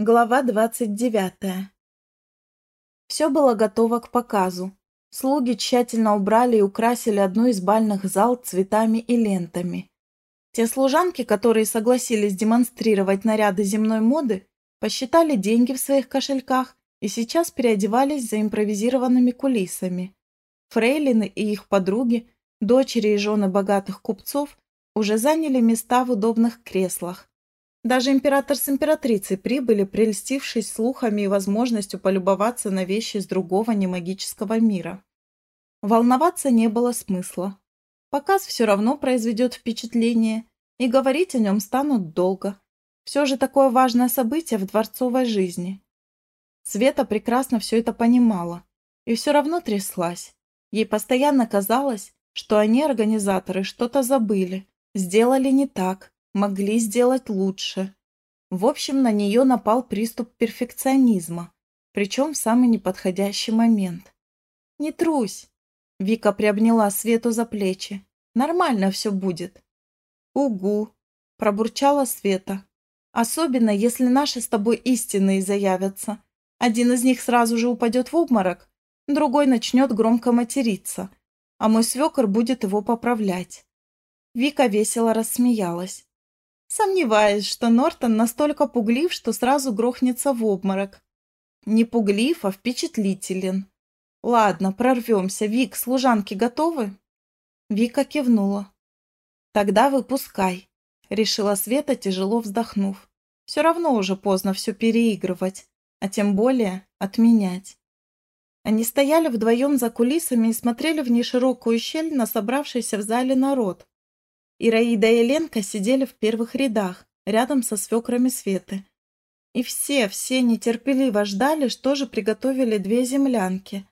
Глава 29. Все было готово к показу. Слуги тщательно убрали и украсили одну из бальных зал цветами и лентами. Те служанки, которые согласились демонстрировать наряды земной моды, посчитали деньги в своих кошельках и сейчас переодевались за импровизированными кулисами. Фрейлины и их подруги, дочери и жены богатых купцов уже заняли места в удобных креслах. Даже император с императрицей прибыли, прельстившись слухами и возможностью полюбоваться на вещи из другого немагического мира. Волноваться не было смысла. Показ все равно произведет впечатление, и говорить о нем станут долго. Все же такое важное событие в дворцовой жизни. Света прекрасно все это понимала и все равно тряслась. Ей постоянно казалось, что они, организаторы, что-то забыли, сделали не так, могли сделать лучше. В общем, на нее напал приступ перфекционизма, причем в самый неподходящий момент. «Не трусь!» Вика приобняла Свету за плечи. «Нормально все будет». «Угу!» – пробурчала Света. «Особенно, если наши с тобой истинные заявятся. Один из них сразу же упадет в обморок, другой начнет громко материться, а мой свекор будет его поправлять». Вика весело рассмеялась. Сомневаюсь, что Нортон настолько пуглив, что сразу грохнется в обморок. Не пуглив, а впечатлителен. Ладно, прорвемся. Вик, служанки готовы? Вика кивнула. Тогда выпускай, решила Света, тяжело вздохнув. Все равно уже поздно все переигрывать, а тем более отменять. Они стояли вдвоем за кулисами и смотрели в неширокую щель на собравшийся в зале народ. Ираида и Ленка сидели в первых рядах, рядом со свекрами Светы. И все, все нетерпеливо ждали, что же приготовили две землянки.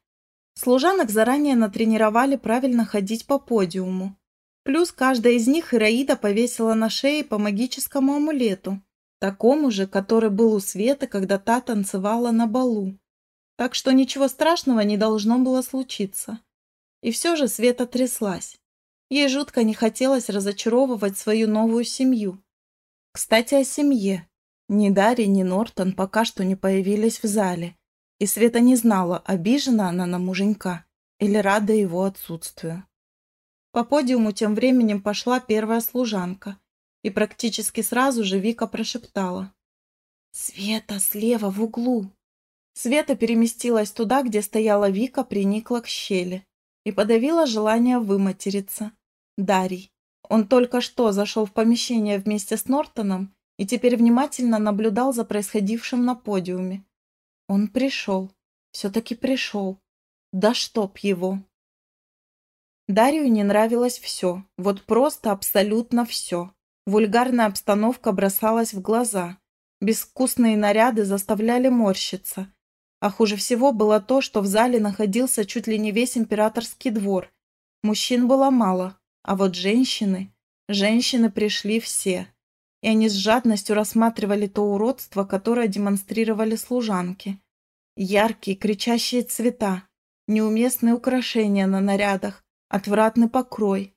Служанок заранее натренировали правильно ходить по подиуму. Плюс каждая из них Ираида повесила на шее по магическому амулету, такому же, который был у Светы, когда та танцевала на балу. Так что ничего страшного не должно было случиться. И все же Света тряслась. Ей жутко не хотелось разочаровывать свою новую семью. Кстати, о семье. Ни Дарья, ни Нортон пока что не появились в зале, и Света не знала, обижена она на муженька или рада его отсутствию. По подиуму тем временем пошла первая служанка, и практически сразу же Вика прошептала. «Света, слева, в углу!» Света переместилась туда, где стояла Вика, приникла к щели и подавила желание выматериться. Дарий. Он только что зашел в помещение вместе с Нортоном и теперь внимательно наблюдал за происходившим на подиуме. Он пришел. Все-таки пришел. Да чтоб его. Дарью не нравилось все. Вот просто абсолютно все. Вульгарная обстановка бросалась в глаза. Безвкусные наряды заставляли морщиться. А хуже всего было то, что в зале находился чуть ли не весь императорский двор. Мужчин было мало, а вот женщины... Женщины пришли все. И они с жадностью рассматривали то уродство, которое демонстрировали служанки. Яркие, кричащие цвета, неуместные украшения на нарядах, отвратный покрой.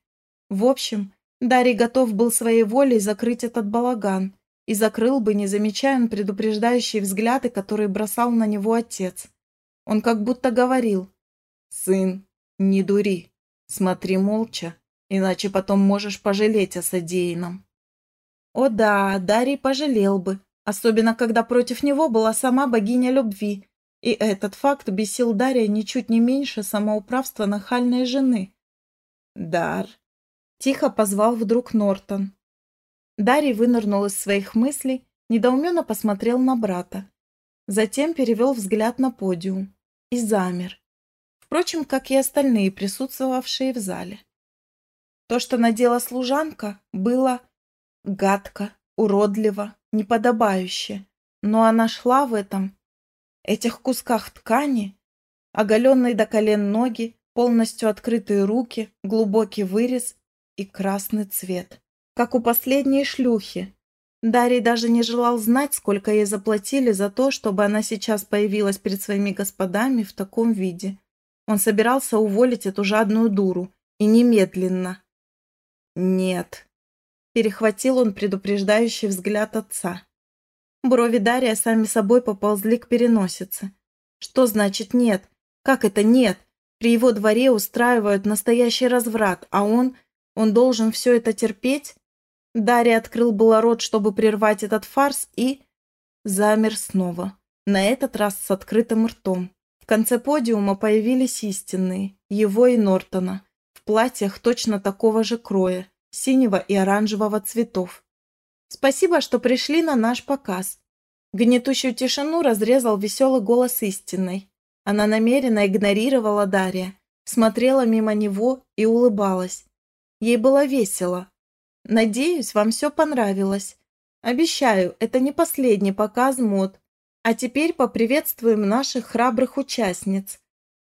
В общем, Дарий готов был своей волей закрыть этот балаган и закрыл бы, не замечая он предупреждающие взгляды, которые бросал на него отец. Он как будто говорил «Сын, не дури, смотри молча иначе потом можешь пожалеть о содеянном». О да, Дарий пожалел бы, особенно когда против него была сама богиня любви, и этот факт бесил Дария ничуть не меньше самоуправства нахальной жены. «Дар», – тихо позвал вдруг Нортон. Дарий вынырнул из своих мыслей, недоуменно посмотрел на брата. Затем перевел взгляд на подиум и замер. Впрочем, как и остальные присутствовавшие в зале. То, что надела служанка, было гадко, уродливо, неподобающе. Но она шла в этом, этих кусках ткани, оголенные до колен ноги, полностью открытые руки, глубокий вырез и красный цвет. Как у последней шлюхи. Дарий даже не желал знать, сколько ей заплатили за то, чтобы она сейчас появилась перед своими господами в таком виде. Он собирался уволить эту жадную дуру. И немедленно. «Нет», – перехватил он предупреждающий взгляд отца. Брови Дарья сами собой поползли к переносице. Что значит нет? Как это нет? При его дворе устраивают настоящий разврат, а он... Он должен все это терпеть? Дарья открыл было рот, чтобы прервать этот фарс, и... Замер снова. На этот раз с открытым ртом. В конце подиума появились истинные, его и Нортона, платьях точно такого же кроя, синего и оранжевого цветов. Спасибо, что пришли на наш показ. Гнетущую тишину разрезал веселый голос истинной. Она намеренно игнорировала Дарья, смотрела мимо него и улыбалась. Ей было весело. Надеюсь, вам все понравилось. Обещаю, это не последний показ мод. А теперь поприветствуем наших храбрых участниц.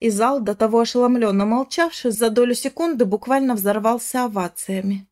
И зал, до того ошеломленно молчавший, за долю секунды буквально взорвался овациями.